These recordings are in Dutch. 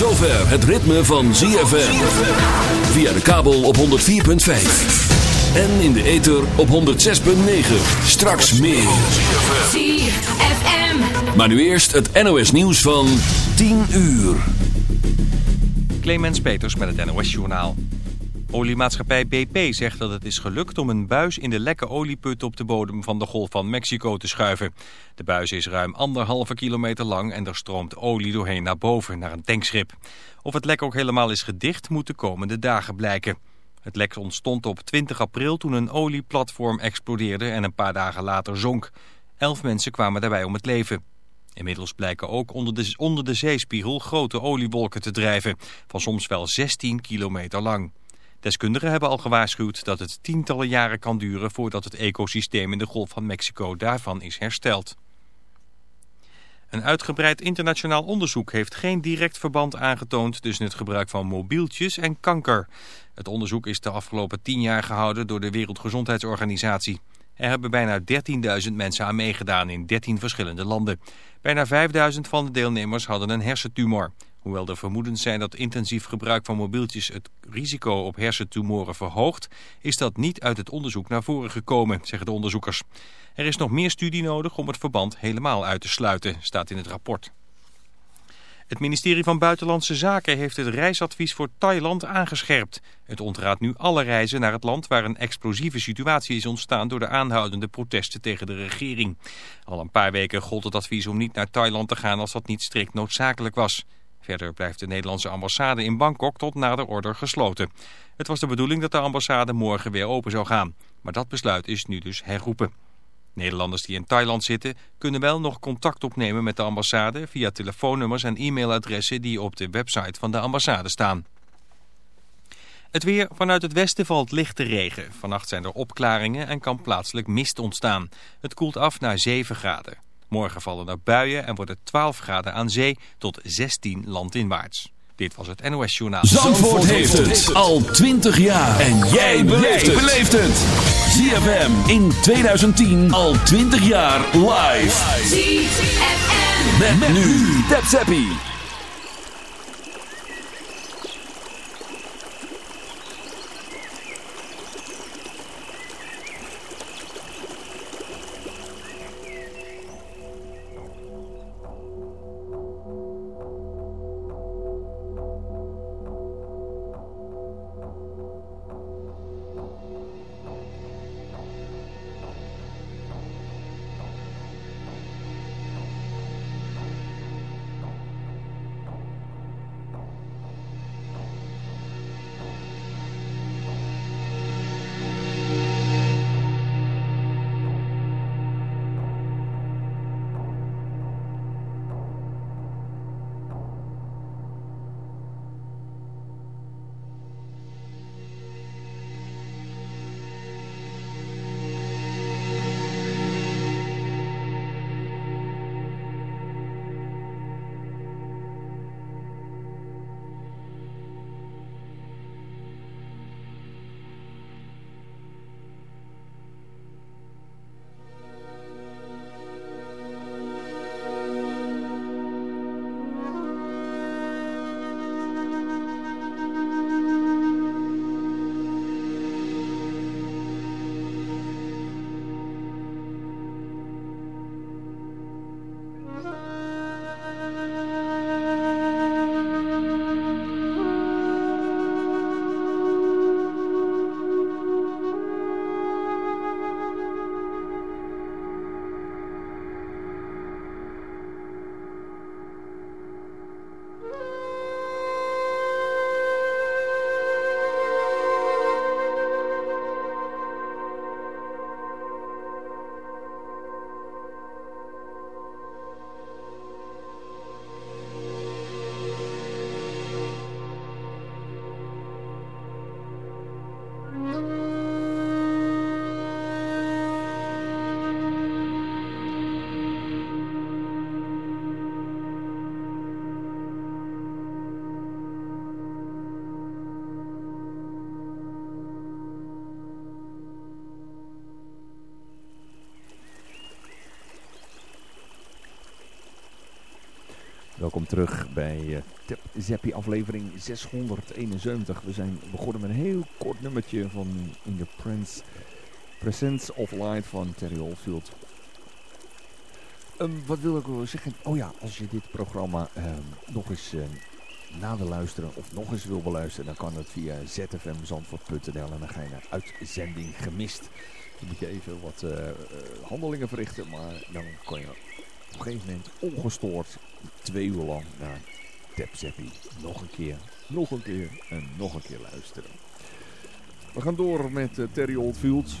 zover het ritme van ZFM. Via de kabel op 104.5. En in de ether op 106.9. Straks meer. ZFM. Maar nu eerst het NOS nieuws van 10 uur. Clemens Peters met het NOS Journaal. Oliemaatschappij BP zegt dat het is gelukt om een buis in de lekke olieput op de bodem van de Golf van Mexico te schuiven. De buis is ruim anderhalve kilometer lang en er stroomt olie doorheen naar boven, naar een tankschip. Of het lek ook helemaal is gedicht moet de komende dagen blijken. Het lek ontstond op 20 april toen een olieplatform explodeerde en een paar dagen later zonk. Elf mensen kwamen daarbij om het leven. Inmiddels blijken ook onder de, onder de zeespiegel grote oliewolken te drijven, van soms wel 16 kilometer lang. Deskundigen hebben al gewaarschuwd dat het tientallen jaren kan duren voordat het ecosysteem in de Golf van Mexico daarvan is hersteld. Een uitgebreid internationaal onderzoek heeft geen direct verband aangetoond tussen het gebruik van mobieltjes en kanker. Het onderzoek is de afgelopen tien jaar gehouden door de Wereldgezondheidsorganisatie. Er hebben bijna 13.000 mensen aan meegedaan in 13 verschillende landen. Bijna 5.000 van de deelnemers hadden een hersentumor. Hoewel er vermoedens zijn dat intensief gebruik van mobieltjes het risico op hersentumoren verhoogt, is dat niet uit het onderzoek naar voren gekomen, zeggen de onderzoekers. Er is nog meer studie nodig om het verband helemaal uit te sluiten, staat in het rapport. Het ministerie van Buitenlandse Zaken heeft het reisadvies voor Thailand aangescherpt. Het ontraadt nu alle reizen naar het land waar een explosieve situatie is ontstaan door de aanhoudende protesten tegen de regering. Al een paar weken gold het advies om niet naar Thailand te gaan als dat niet strikt noodzakelijk was. Verder blijft de Nederlandse ambassade in Bangkok tot nader order gesloten. Het was de bedoeling dat de ambassade morgen weer open zou gaan. Maar dat besluit is nu dus herroepen. Nederlanders die in Thailand zitten kunnen wel nog contact opnemen met de ambassade via telefoonnummers en e-mailadressen die op de website van de ambassade staan. Het weer vanuit het westen valt lichte regen. Vannacht zijn er opklaringen en kan plaatselijk mist ontstaan. Het koelt af naar 7 graden. Morgen vallen er buien en wordt het 12 graden aan zee tot 16 landinwaarts. Dit was het NOS Journaal. Zandvoort heeft het al 20 jaar. En jij beleeft het. ZFM in 2010 al 20 jaar live. ZFM. Met, nu. Tap Welkom terug bij uh, Zeppi aflevering 671. We zijn begonnen met een heel kort nummertje van In the Prince Presence of van Terry Oldfield. Um, wat wil ik wel zeggen? Oh ja, als je dit programma um, nog eens uh, nader luisteren of nog eens wil beluisteren, dan kan dat via zfmzandvoort.nl en dan ga je naar uitzending gemist. Dan moet je even wat uh, handelingen verrichten, maar dan kan je op een gegeven moment ongestoord twee uur lang naar Tap nog een keer, nog een keer en nog een keer luisteren. We gaan door met uh, Terry Oldfield.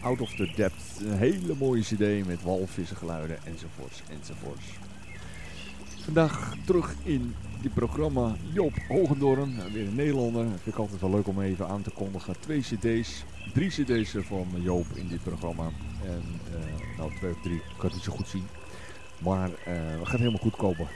Out of the Depth. Een hele mooie cd met walvissengeluiden enzovoorts enzovoorts. Vandaag terug in dit programma Joop Hogendoorn, weer een Nederlander. Vind ik altijd wel leuk om even aan te kondigen. Twee cd's, drie cd's van Joop in dit programma. En uh, nou twee of drie, kan het niet zo goed zien. Maar uh, het gaat helemaal goed komen.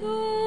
door.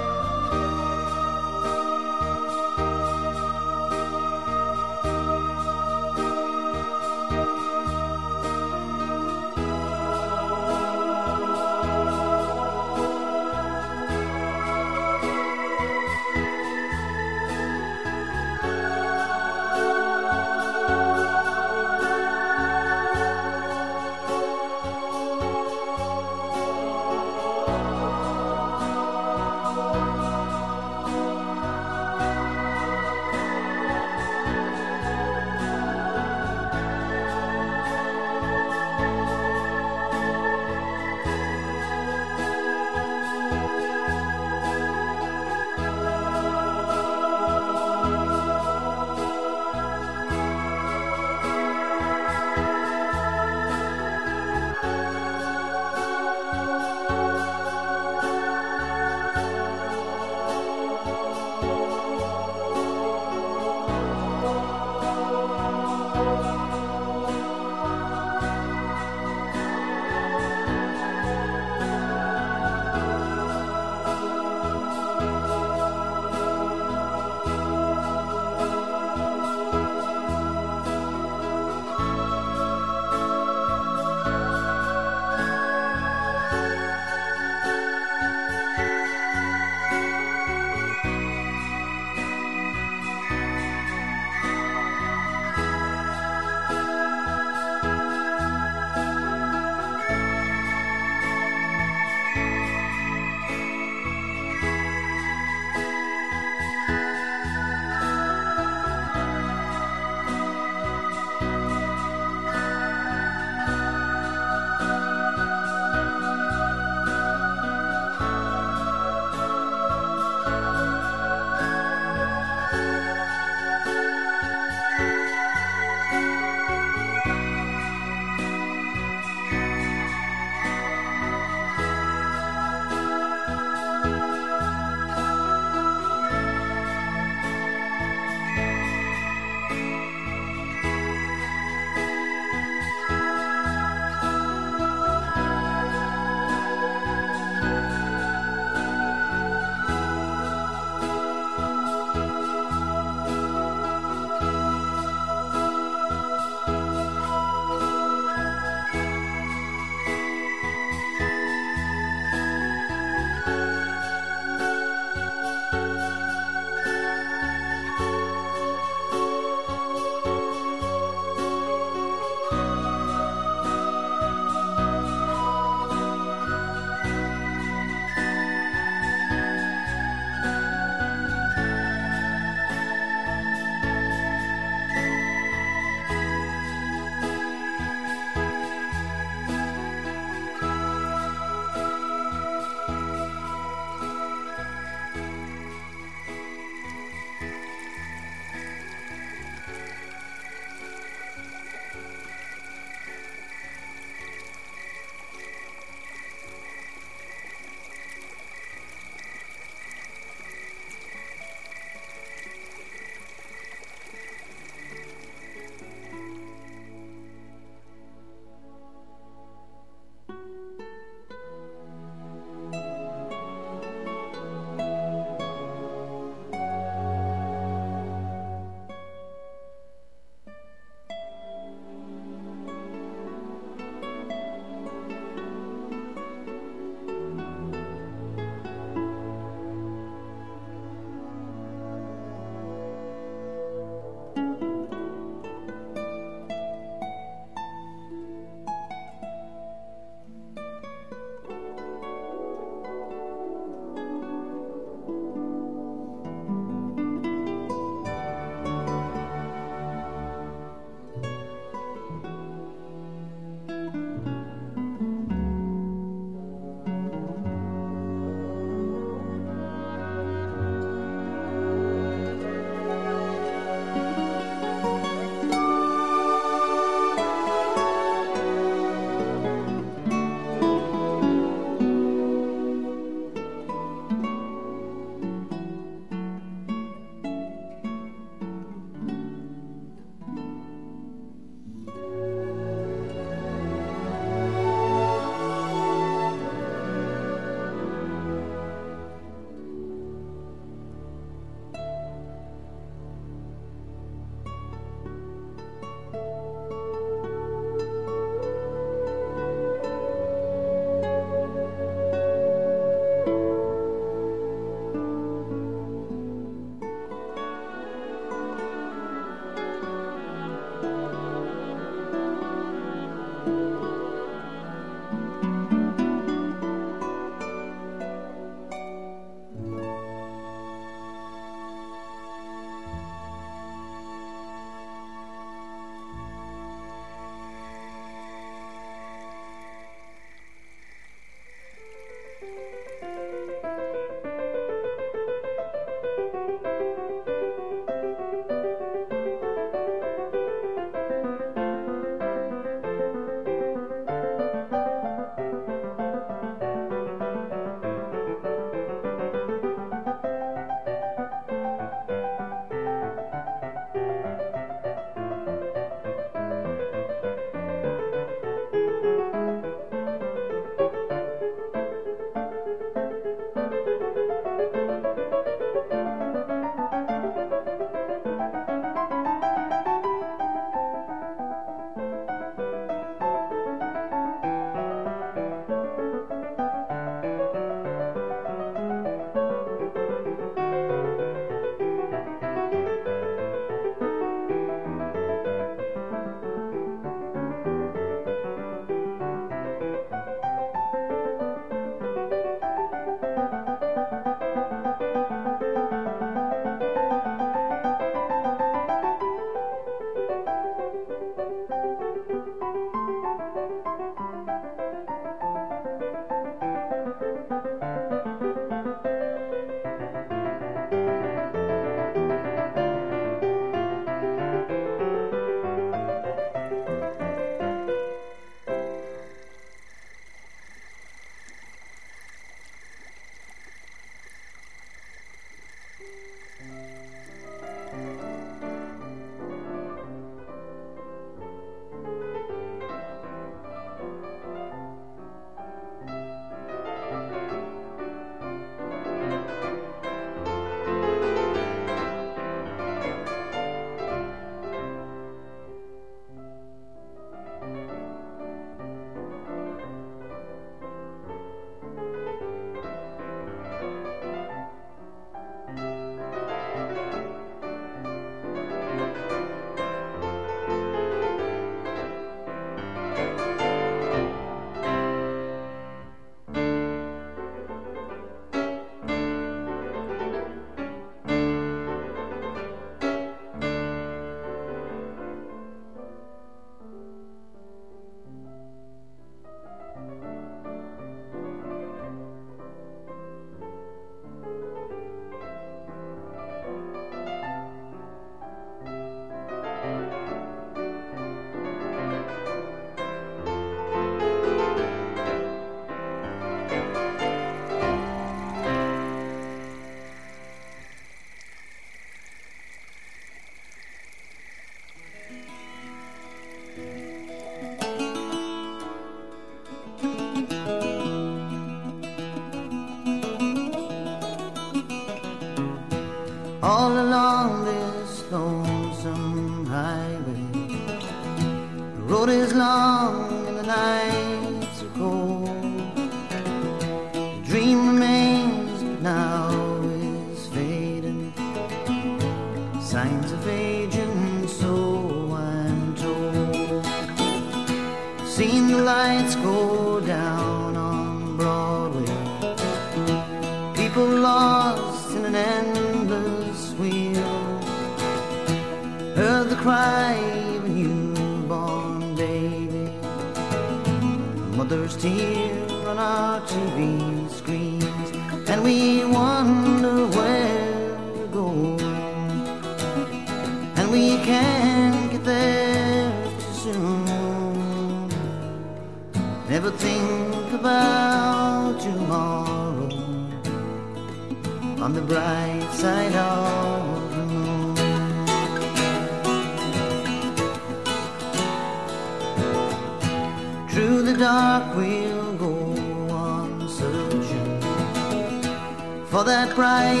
Joophogendoorn.nl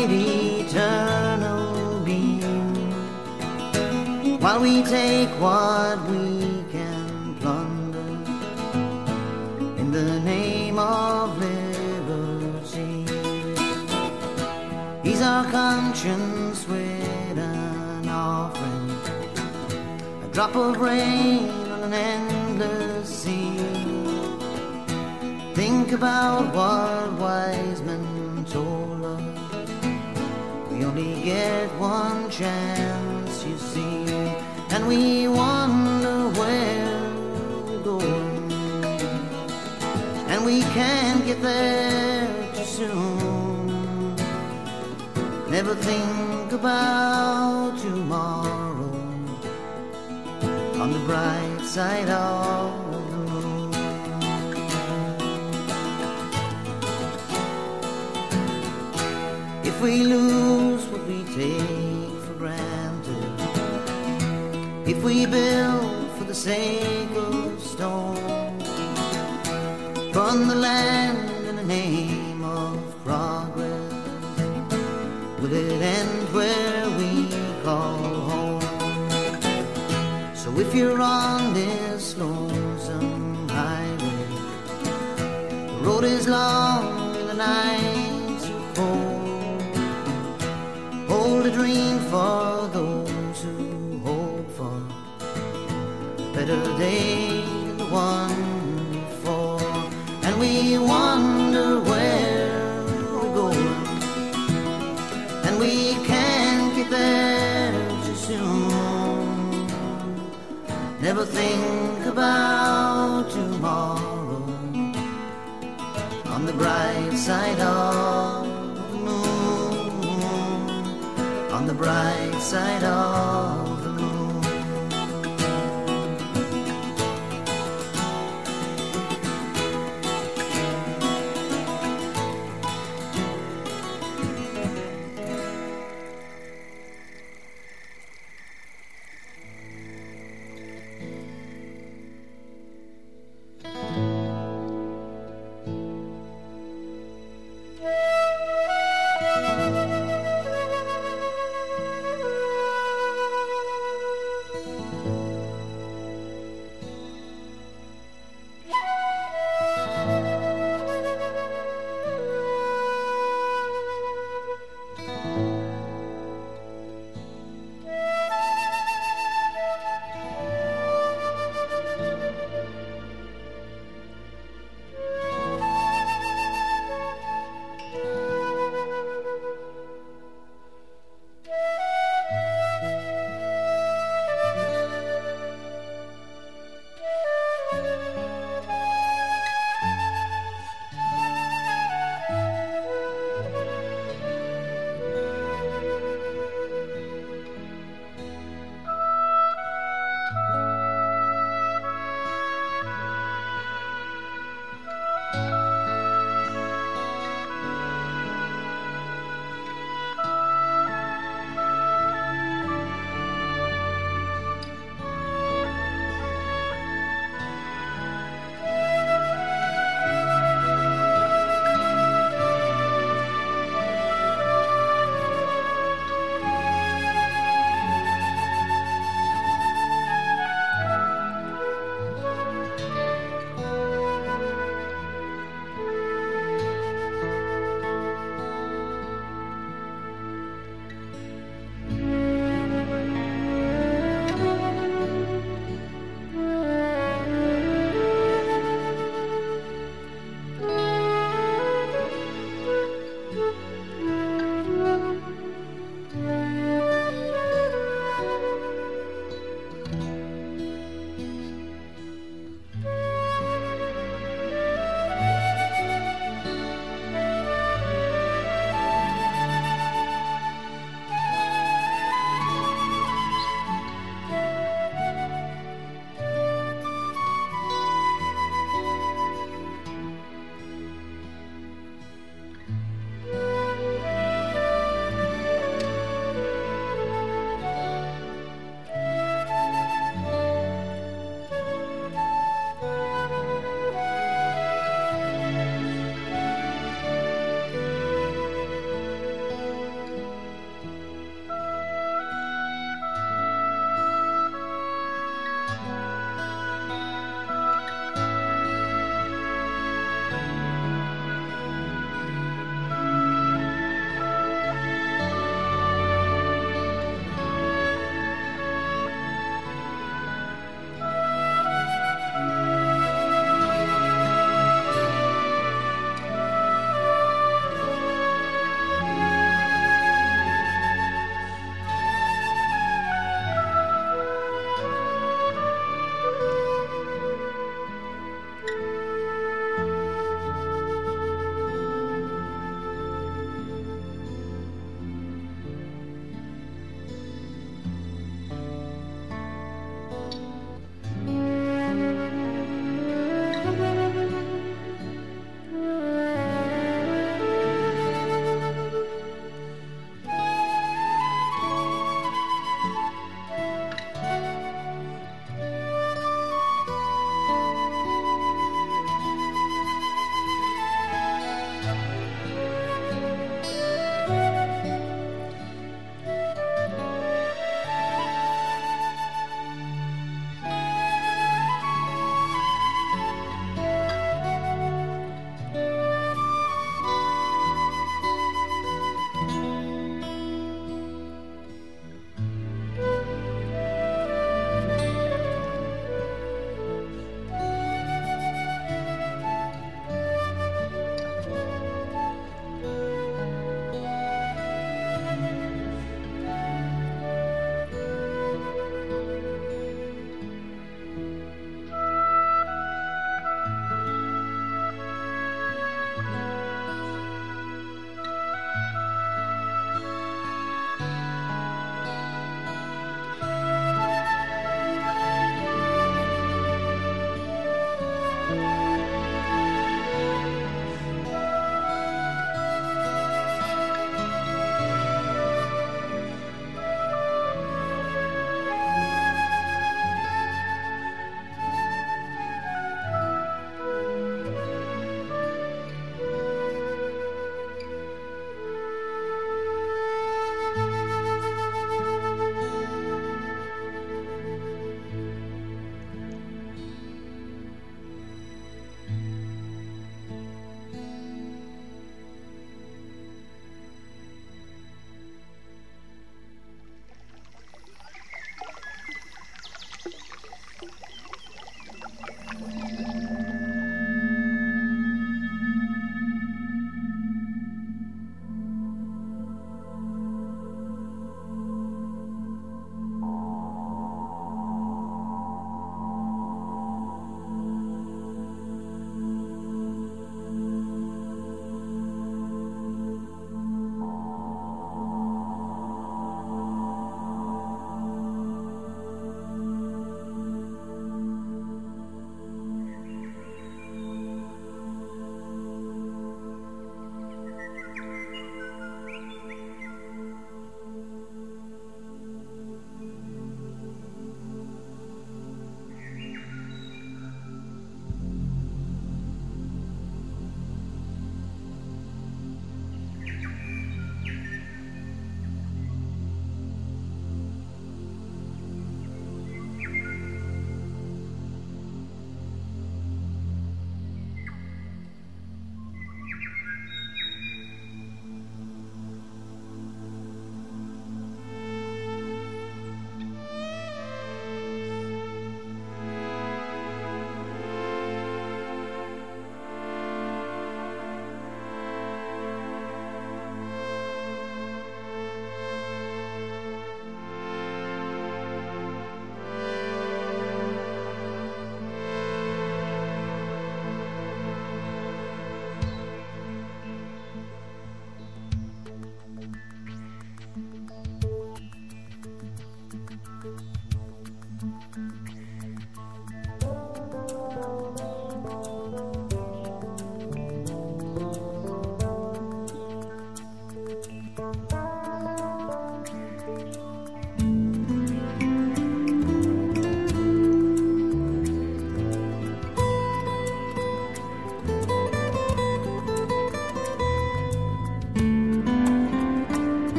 while we take what we can plunder in the name of liberty. He's our conscience with an offering, a drop of rain on an endless sea. Think about what wise men told. We only get one chance, you see and we wonder where we're going, and we can't get there too soon. Never think about tomorrow on the bright side of If we lose what we take for granted, if we build for the sake of stone from the land in the name of progress, will it end where we call home? So if you're on this lonesome highway, the road is long and the nights are cold. Hold a dream for those who hope for better day than the one before. And we wonder where we're going, and we can't get there too soon. Never think about tomorrow on the bright side of bright side of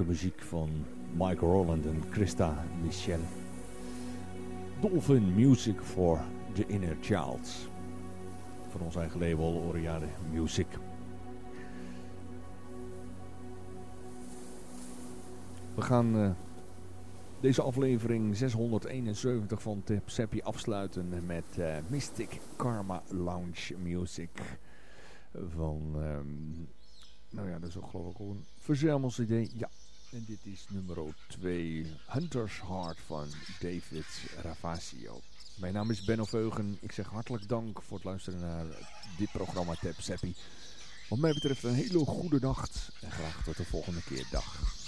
muziek van Mike Roland en Christa Michel. Dolphin Music for the Inner Child. Van ons eigen label Oriade Music. We gaan uh, deze aflevering 671 van Seppi afsluiten met uh, Mystic Karma Lounge Music. Van, um, nou ja, dat is ook geloof ik een verzamels idee. Ja, dit is nummer 2, Hunter's Heart van David Ravasio. Mijn naam is Ben Oveugen. Ik zeg hartelijk dank voor het luisteren naar dit programma Tap Seppi. Wat mij betreft een hele goede nacht. En graag tot de volgende keer. Dag.